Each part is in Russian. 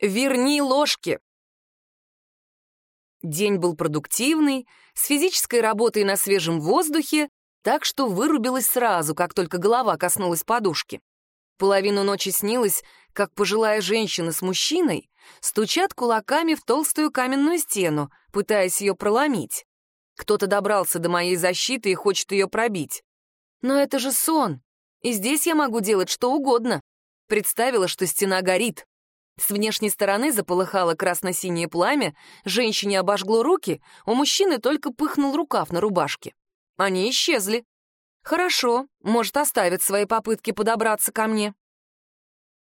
Верни ложки. День был продуктивный, с физической работой на свежем воздухе, так что вырубилась сразу, как только голова коснулась подушки. Половину ночи снилось, как пожилая женщина с мужчиной стучат кулаками в толстую каменную стену, пытаясь ее проломить. Кто-то добрался до моей защиты и хочет ее пробить. Но это же сон, и здесь я могу делать что угодно. Представила, что стена горит. С внешней стороны заполыхало красно-синее пламя, женщине обожгло руки, у мужчины только пыхнул рукав на рубашке. Они исчезли. Хорошо, может, оставит свои попытки подобраться ко мне.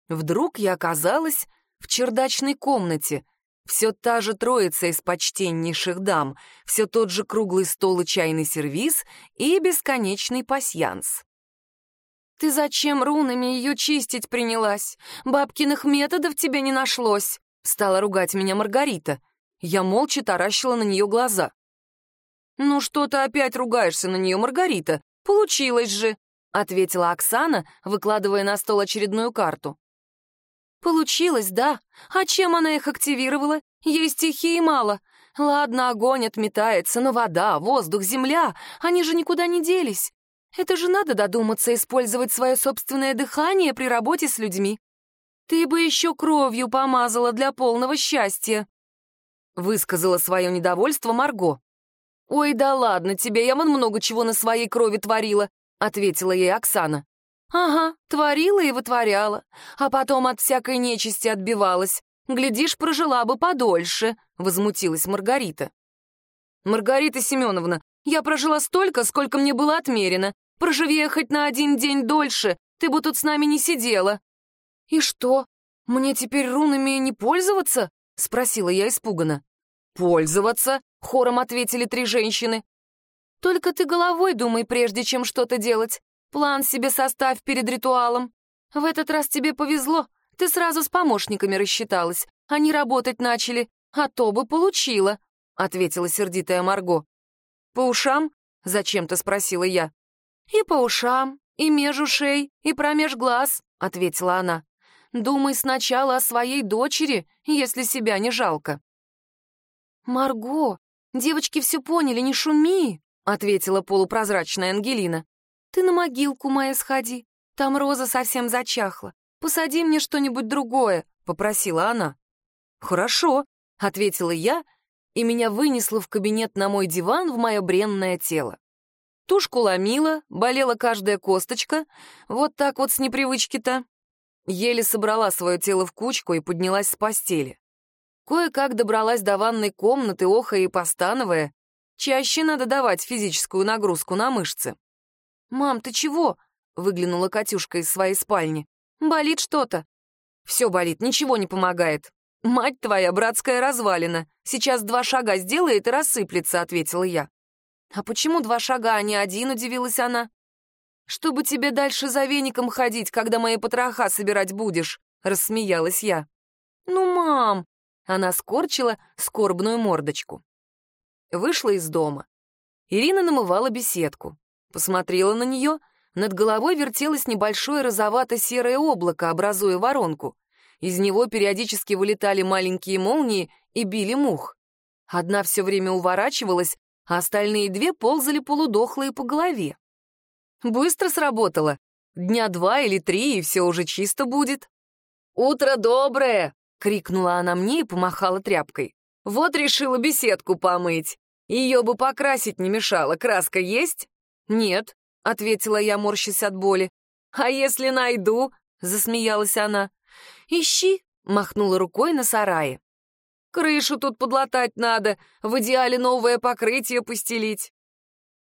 Вдруг я оказалась в чердачной комнате. Все та же троица из почтеннейших дам, все тот же круглый стол и чайный сервиз и бесконечный пасьянс. «Ты зачем рунами ее чистить принялась? Бабкиных методов тебе не нашлось!» Стала ругать меня Маргарита. Я молча таращила на нее глаза. «Ну что ты опять ругаешься на нее, Маргарита? Получилось же!» — ответила Оксана, выкладывая на стол очередную карту. «Получилось, да. А чем она их активировала? Ей стихии мало. Ладно, огонь отметается, но вода, воздух, земля, они же никуда не делись. Это же надо додуматься использовать свое собственное дыхание при работе с людьми. Ты бы еще кровью помазала для полного счастья. Высказала свое недовольство Марго. «Ой, да ладно тебе, я вон много чего на своей крови творила», — ответила ей Оксана. «Ага, творила и вытворяла, а потом от всякой нечисти отбивалась. Глядишь, прожила бы подольше», — возмутилась Маргарита. «Маргарита Семеновна, я прожила столько, сколько мне было отмерено. Проживи я хоть на один день дольше, ты бы тут с нами не сидела». «И что, мне теперь рунами не пользоваться?» — спросила я испуганно. «Пользоваться?» — хором ответили три женщины. «Только ты головой думай, прежде чем что-то делать. План себе составь перед ритуалом. В этот раз тебе повезло, ты сразу с помощниками рассчиталась. Они работать начали, а то бы получила», — ответила сердитая Марго. «По ушам?» — зачем-то спросила я. «И по ушам, и меж ушей, и промеж глаз», — ответила она. «Думай сначала о своей дочери, если себя не жалко». «Марго, девочки все поняли, не шуми», — ответила полупрозрачная Ангелина. «Ты на могилку моя сходи, там роза совсем зачахла. Посади мне что-нибудь другое», — попросила она. «Хорошо», — ответила я и меня вынесло в кабинет на мой диван в мое бренное тело. Тушку ломила, болела каждая косточка, вот так вот с непривычки-то. Еле собрала свое тело в кучку и поднялась с постели. Кое-как добралась до ванной комнаты, охая и постановая. Чаще надо давать физическую нагрузку на мышцы. «Мам, ты чего?» — выглянула Катюшка из своей спальни. «Болит что-то?» «Все болит, ничего не помогает», «Мать твоя, братская развалина. Сейчас два шага сделает и рассыплется», — ответила я. «А почему два шага, а не один?» — удивилась она. «Чтобы тебе дальше за веником ходить, когда мои потроха собирать будешь», — рассмеялась я. «Ну, мам!» — она скорчила скорбную мордочку. Вышла из дома. Ирина намывала беседку. Посмотрела на нее. Над головой вертелось небольшое розовато-серое облако, образуя воронку. Из него периодически вылетали маленькие молнии и били мух. Одна все время уворачивалась, а остальные две ползали полудохлые по голове. Быстро сработало. Дня два или три, и все уже чисто будет. «Утро доброе!» — крикнула она мне и помахала тряпкой. «Вот решила беседку помыть. Ее бы покрасить не мешало. Краска есть?» «Нет», — ответила я, морщась от боли. «А если найду?» — засмеялась она. «Ищи!» — махнула рукой на сарае. «Крышу тут подлатать надо, в идеале новое покрытие постелить».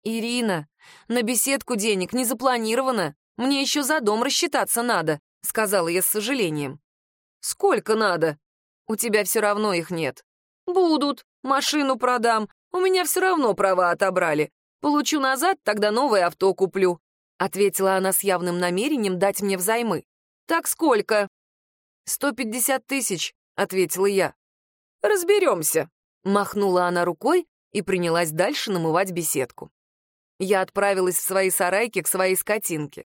«Ирина, на беседку денег не запланировано, мне еще за дом рассчитаться надо», — сказала я с сожалением. «Сколько надо? У тебя все равно их нет». «Будут, машину продам, у меня все равно права отобрали. Получу назад, тогда новое авто куплю», — ответила она с явным намерением дать мне взаймы. «Так сколько?» «Сто пятьдесят тысяч», — ответила я. «Разберемся», — махнула она рукой и принялась дальше намывать беседку. Я отправилась в свои сарайки к своей скотинке.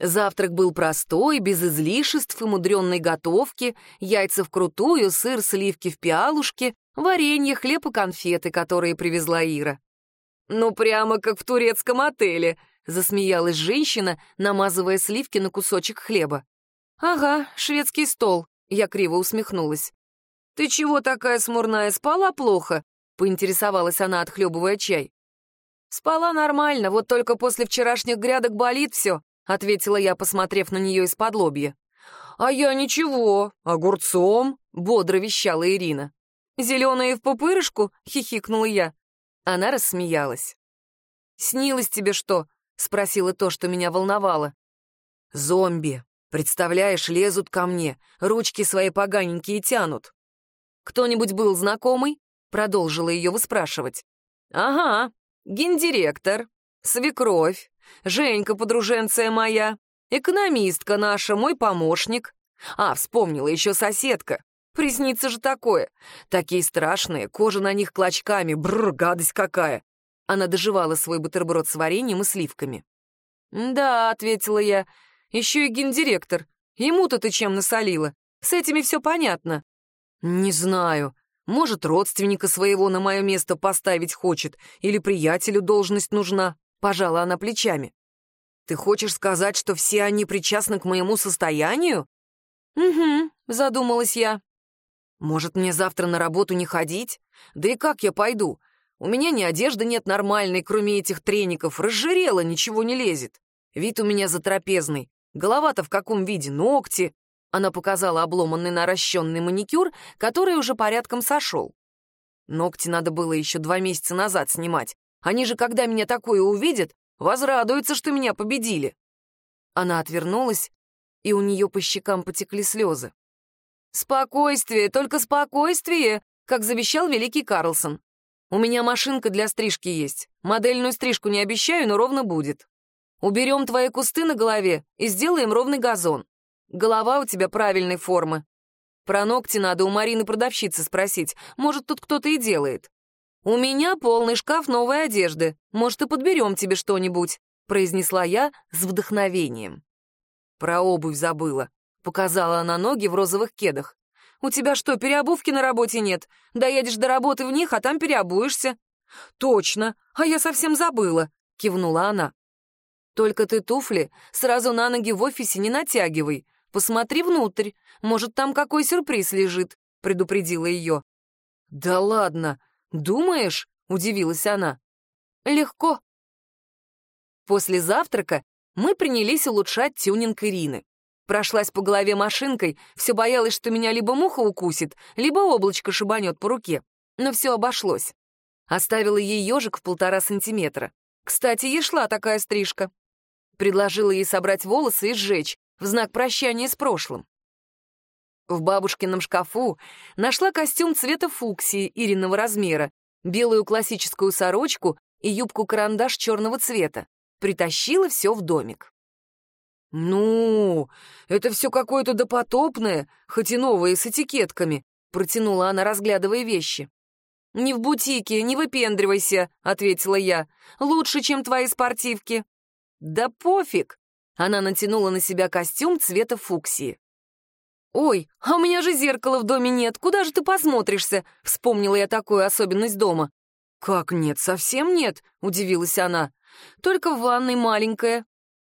Завтрак был простой, без излишеств и мудренной готовки, яйца вкрутую, сыр, сливки в пиалушке, варенье, хлеб и конфеты, которые привезла Ира. «Ну, прямо как в турецком отеле», — засмеялась женщина, намазывая сливки на кусочек хлеба. «Ага, шведский стол», — я криво усмехнулась. «Ты чего такая смурная, спала плохо?» — поинтересовалась она, отхлебывая чай. «Спала нормально, вот только после вчерашних грядок болит все», — ответила я, посмотрев на нее из-под лобья. «А я ничего, огурцом», — бодро вещала Ирина. «Зеленые в пупырышку?» — хихикнула я. Она рассмеялась. «Снилось тебе что?» — спросила то, что меня волновало. «Зомби. Представляешь, лезут ко мне, ручки свои поганенькие тянут». «Кто-нибудь был знакомый?» — продолжила ее выспрашивать. «Ага, гендиректор, свекровь, Женька, подруженция моя, экономистка наша, мой помощник. А, вспомнила еще соседка. Приснится же такое. Такие страшные, кожа на них клочками, бррр, гадость какая. Она доживала свой бутерброд с вареньем и сливками. «Да», — ответила я, — «еще и гендиректор. Ему-то ты чем насолила? С этими все понятно». «Не знаю. Может, родственника своего на мое место поставить хочет, или приятелю должность нужна», — пожала она плечами. «Ты хочешь сказать, что все они причастны к моему состоянию?» «Угу», — задумалась я. «Может, мне завтра на работу не ходить? Да и как я пойду? У меня ни одежды нет нормальной, кроме этих треников. Разжирела, ничего не лезет. Вид у меня затрапезный. Голова-то в каком виде? Ногти. Она показала обломанный наращенный маникюр, который уже порядком сошел. Ногти надо было еще два месяца назад снимать. Они же, когда меня такое увидят, возрадуются, что меня победили. Она отвернулась, и у нее по щекам потекли слезы. «Спокойствие, только спокойствие», как завещал великий Карлсон. У меня машинка для стрижки есть. Модельную стрижку не обещаю, но ровно будет. Уберем твои кусты на голове и сделаем ровный газон. Голова у тебя правильной формы. Про ногти надо у Марины продавщицы спросить. Может, тут кто-то и делает. У меня полный шкаф новой одежды. Может, и подберем тебе что-нибудь», — произнесла я с вдохновением. Про обувь забыла. Показала она ноги в розовых кедах. У тебя что, переобувки на работе нет? Доедешь до работы в них, а там переобуешься». «Точно, а я совсем забыла», — кивнула она. «Только ты туфли сразу на ноги в офисе не натягивай. Посмотри внутрь, может, там какой сюрприз лежит», — предупредила ее. «Да ладно, думаешь?» — удивилась она. «Легко». После завтрака мы принялись улучшать тюнинг Ирины. Прошлась по голове машинкой, все боялась, что меня либо муха укусит, либо облачко шибанет по руке. Но все обошлось. Оставила ей ежик в полтора сантиметра. Кстати, ей шла такая стрижка. Предложила ей собрать волосы и сжечь, в знак прощания с прошлым. В бабушкином шкафу нашла костюм цвета фуксии Ириного размера, белую классическую сорочку и юбку-карандаш черного цвета. Притащила все в домик. «Ну, это все какое-то допотопное, хоть и новое, с этикетками», — протянула она, разглядывая вещи. «Не в бутике, не выпендривайся», — ответила я. «Лучше, чем твои спортивки». «Да пофиг!» — она натянула на себя костюм цвета фуксии. «Ой, а у меня же зеркала в доме нет, куда же ты посмотришься?» — вспомнила я такую особенность дома. «Как нет, совсем нет?» — удивилась она. «Только в ванной маленькая».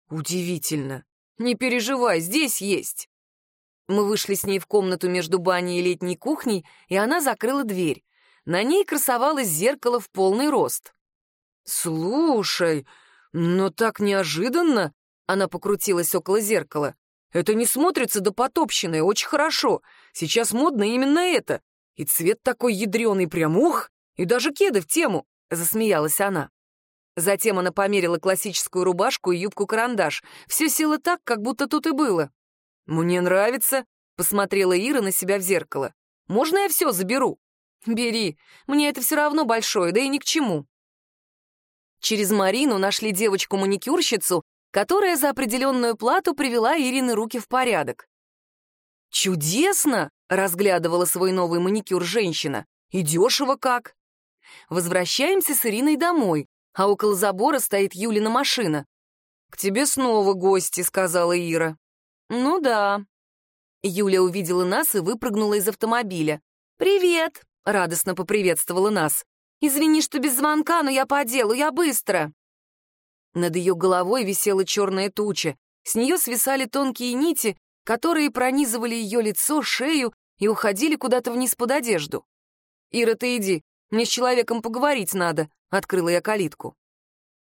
«Удивительно. «Не переживай, здесь есть». Мы вышли с ней в комнату между баней и летней кухней, и она закрыла дверь. На ней красовалось зеркало в полный рост. «Слушай, но так неожиданно!» Она покрутилась около зеркала. «Это не смотрится до потопщины, очень хорошо. Сейчас модно именно это. И цвет такой ядреный, прям ух! И даже кеды в тему!» — засмеялась она. Затем она померила классическую рубашку и юбку-карандаш. Все село так, как будто тут и было. «Мне нравится», — посмотрела Ира на себя в зеркало. «Можно я все заберу?» «Бери. Мне это все равно большое, да и ни к чему». Через Марину нашли девочку-маникюрщицу, которая за определенную плату привела Ирины руки в порядок. «Чудесно!» — разглядывала свой новый маникюр женщина. «И дешево как!» Возвращаемся с Ириной домой, а около забора стоит Юлина машина. «К тебе снова гости», — сказала Ира. «Ну да». Юля увидела нас и выпрыгнула из автомобиля. «Привет!» — радостно поприветствовала нас. «Извини, что без звонка, но я по делу, я быстро!» Над ее головой висела черная туча. С нее свисали тонкие нити, которые пронизывали ее лицо, шею и уходили куда-то вниз под одежду. «Ира, ты иди, мне с человеком поговорить надо», — открыла я калитку.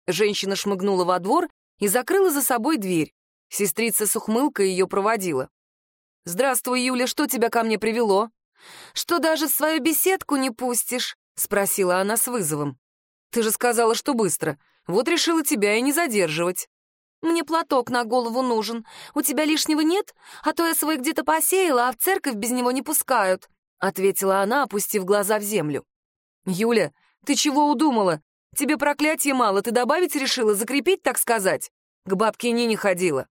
Женщина шмыгнула во двор и закрыла за собой дверь. Сестрица с ухмылкой ее проводила. «Здравствуй, Юля, что тебя ко мне привело?» «Что даже свою беседку не пустишь?» — спросила она с вызовом. «Ты же сказала, что быстро. Вот решила тебя и не задерживать». «Мне платок на голову нужен. У тебя лишнего нет? А то я свой где-то посеяла, а в церковь без него не пускают», — ответила она, опустив глаза в землю. «Юля, ты чего удумала? Тебе проклятие мало, ты добавить решила, закрепить, так сказать?» К бабке Нине ходила.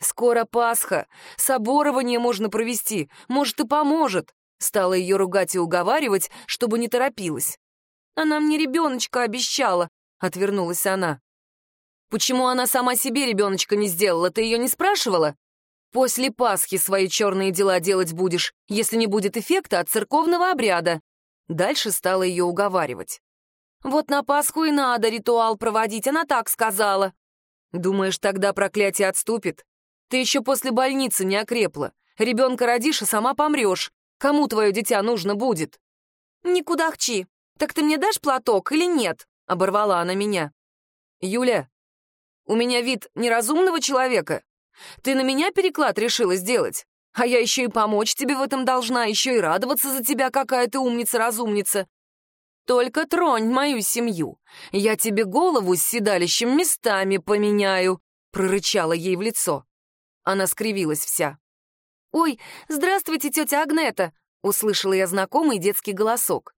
«Скоро Пасха, соборование можно провести, может, и поможет», Стала ее ругать и уговаривать, чтобы не торопилась. «Она мне ребеночка обещала», — отвернулась она. «Почему она сама себе ребеночка не сделала, ты ее не спрашивала?» «После Пасхи свои черные дела делать будешь, если не будет эффекта от церковного обряда». Дальше стала ее уговаривать. «Вот на Пасху и надо ритуал проводить, она так сказала». «Думаешь, тогда проклятие отступит? Ты еще после больницы не окрепла. Ребенка родишь, и сама помрешь. Кому твое дитя нужно будет?» «Никуда хчи. Так ты мне дашь платок или нет?» — оборвала она меня. «Юля, у меня вид неразумного человека. Ты на меня переклад решила сделать? А я еще и помочь тебе в этом должна, еще и радоваться за тебя, какая ты умница-разумница. Только тронь мою семью. Я тебе голову с седалищем местами поменяю», — прорычала ей в лицо. Она скривилась вся. «Ой, здравствуйте, тетя Агнета!» — услышала я знакомый детский голосок.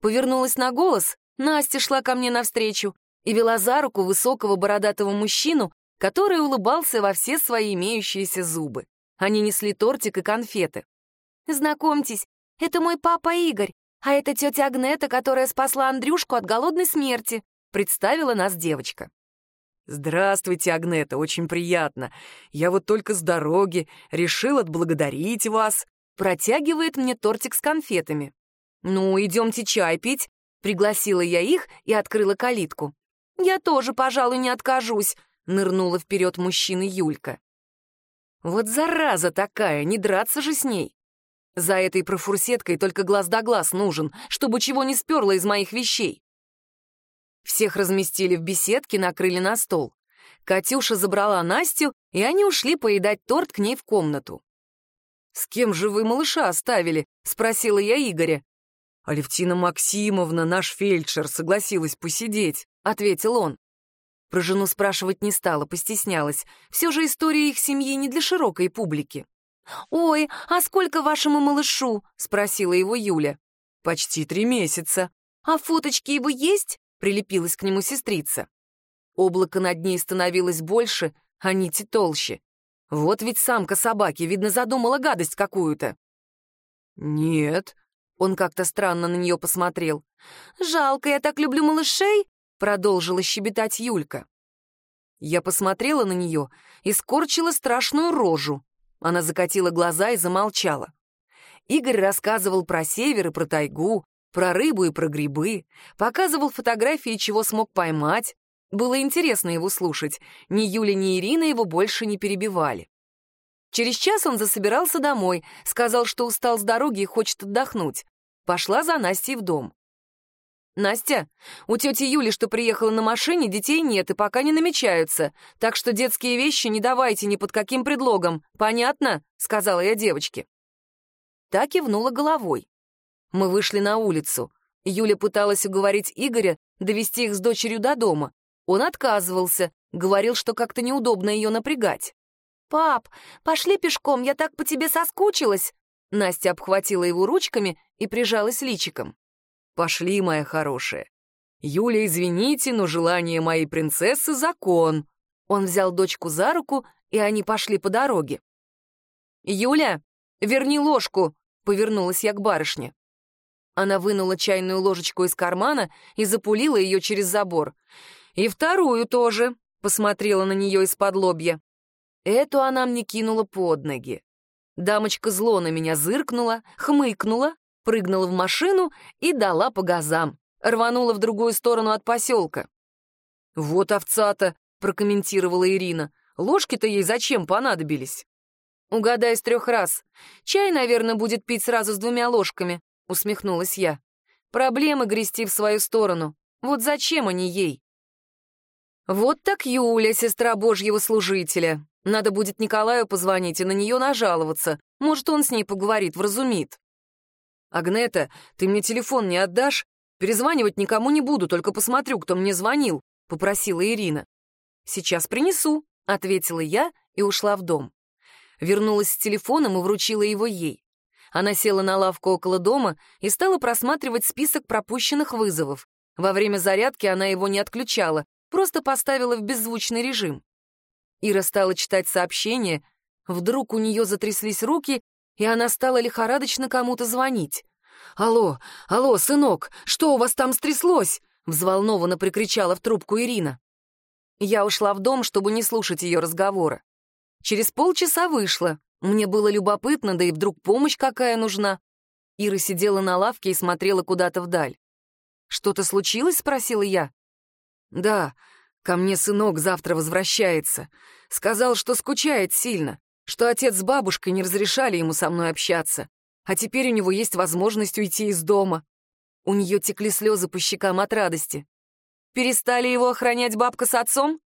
Повернулась на голос, Настя шла ко мне навстречу и вела за руку высокого бородатого мужчину, который улыбался во все свои имеющиеся зубы. Они несли тортик и конфеты. «Знакомьтесь, это мой папа Игорь, а это тетя Агнета, которая спасла Андрюшку от голодной смерти», — представила нас девочка. «Здравствуйте, Агнета, очень приятно. Я вот только с дороги, решил отблагодарить вас». Протягивает мне тортик с конфетами. «Ну, идемте чай пить», — пригласила я их и открыла калитку. «Я тоже, пожалуй, не откажусь», — нырнула вперед мужчина Юлька. «Вот зараза такая, не драться же с ней. За этой профурсеткой только глаз да глаз нужен, чтобы чего не сперло из моих вещей. Всех разместили в беседке, накрыли на стол. Катюша забрала Настю, и они ушли поедать торт к ней в комнату. «С кем же вы малыша оставили?» — спросила я Игоря. «Алевтина Максимовна, наш фельдшер, согласилась посидеть», — ответил он. Про жену спрашивать не стала, постеснялась. Все же история их семьи не для широкой публики. «Ой, а сколько вашему малышу?» — спросила его Юля. «Почти три месяца». «А фоточки его есть?» Прилепилась к нему сестрица. Облако над ней становилось больше, а нити толще. Вот ведь самка собаки, видно, задумала гадость какую-то. «Нет», — он как-то странно на нее посмотрел. «Жалко, я так люблю малышей», — продолжила щебетать Юлька. Я посмотрела на нее и скорчила страшную рожу. Она закатила глаза и замолчала. Игорь рассказывал про север и про тайгу, про рыбу и про грибы, показывал фотографии, чего смог поймать. Было интересно его слушать. Ни Юля, ни Ирина его больше не перебивали. Через час он засобирался домой, сказал, что устал с дороги и хочет отдохнуть. Пошла за Настей в дом. «Настя, у тети Юли, что приехала на машине, детей нет и пока не намечаются, так что детские вещи не давайте ни под каким предлогом, понятно?» — сказала я девочке. Так и внула головой. Мы вышли на улицу. Юля пыталась уговорить Игоря довести их с дочерью до дома. Он отказывался, говорил, что как-то неудобно ее напрягать. «Пап, пошли пешком, я так по тебе соскучилась!» Настя обхватила его ручками и прижалась личиком. «Пошли, моя хорошая. Юля, извините, но желание моей принцессы — закон». Он взял дочку за руку, и они пошли по дороге. «Юля, верни ложку!» — повернулась я к барышне. Она вынула чайную ложечку из кармана и запулила ее через забор. «И вторую тоже», посмотрела на нее из-под лобья. Эту она мне кинула под ноги. Дамочка зло на меня зыркнула, хмыкнула, прыгнула в машину и дала по газам, рванула в другую сторону от поселка. «Вот овца-то», — прокомментировала Ирина, — «ложки-то ей зачем понадобились?» «Угадай с трех раз. Чай, наверное, будет пить сразу с двумя ложками», — усмехнулась я. «Проблемы грести в свою сторону. Вот зачем они ей?» «Вот так Юля, сестра Божьего служителя. Надо будет Николаю позвонить и на нее нажаловаться. Может, он с ней поговорит, вразумит». «Агнета, ты мне телефон не отдашь? Перезванивать никому не буду, только посмотрю, кто мне звонил», — попросила Ирина. «Сейчас принесу», — ответила я и ушла в дом. Вернулась с телефоном и вручила его ей. Она села на лавку около дома и стала просматривать список пропущенных вызовов. Во время зарядки она его не отключала, просто поставила в беззвучный режим. Ира стала читать сообщение, вдруг у нее затряслись руки, и она стала лихорадочно кому-то звонить. «Алло, алло, сынок, что у вас там стряслось?» — взволнованно прикричала в трубку Ирина. Я ушла в дом, чтобы не слушать ее разговора. Через полчаса вышла. Мне было любопытно, да и вдруг помощь какая нужна. Ира сидела на лавке и смотрела куда-то вдаль. «Что-то случилось?» — спросила я. «Да, ко мне сынок завтра возвращается. Сказал, что скучает сильно, что отец с бабушкой не разрешали ему со мной общаться, а теперь у него есть возможность уйти из дома». У нее текли слезы по щекам от радости. «Перестали его охранять бабка с отцом?»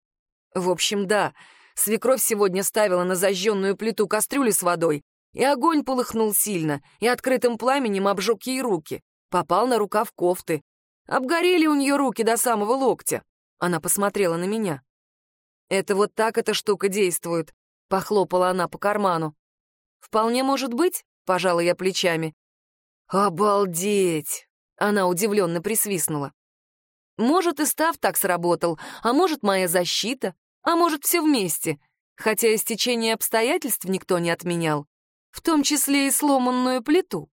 «В общем, да. Свекровь сегодня ставила на зажженную плиту кастрюли с водой, и огонь полыхнул сильно, и открытым пламенем обжег ей руки. Попал на рукав кофты. Обгорели у нее руки до самого локтя. Она посмотрела на меня. «Это вот так эта штука действует», — похлопала она по карману. «Вполне может быть», — пожала я плечами. «Обалдеть!» — она удивленно присвистнула. «Может, и став так сработал, а может, моя защита, а может, все вместе, хотя истечение обстоятельств никто не отменял, в том числе и сломанную плиту».